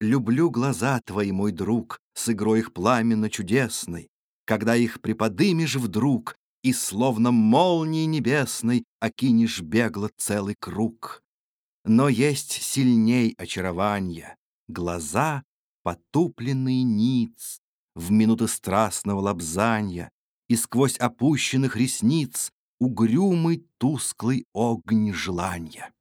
Люблю глаза твои, мой друг, С игрой их пламенно чудесной, Когда их приподымешь вдруг И, словно молнии небесной, Окинешь бегло целый круг. Но есть сильней очарования Глаза, потупленные ниц, В минуты страстного лобзанья, И сквозь опущенных ресниц Угрюмый тусклый огонь желания.